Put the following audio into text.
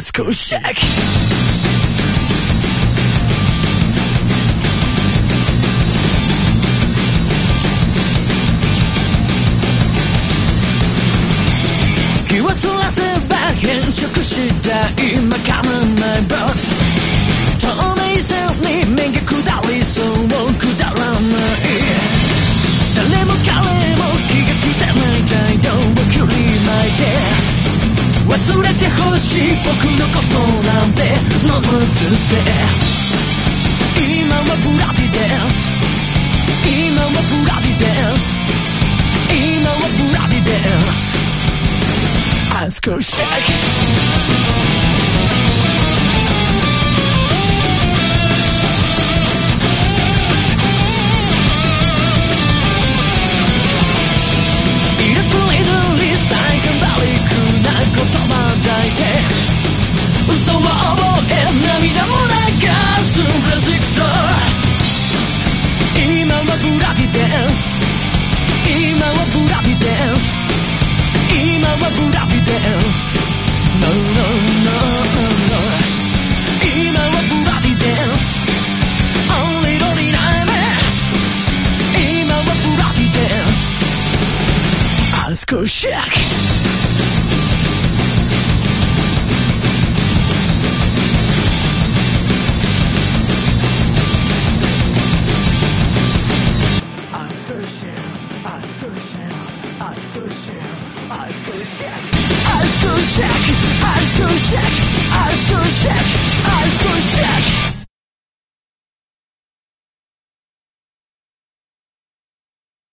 school shack. He was last back 変色した今かまな 忘れてほしい僕のことなんて飲むずせ。今はブラディです。今はブラディです。今はブラディです。Ice Cold Shack ディです今はブラディです今はブラディです No no no no 今はブラディです Only lonely night 今はブラディです Ice Cold Shack アイスクーシ Ice Cream Shack. Ice Cream Shack. Ice Cream Shack. Ice Cream Shack.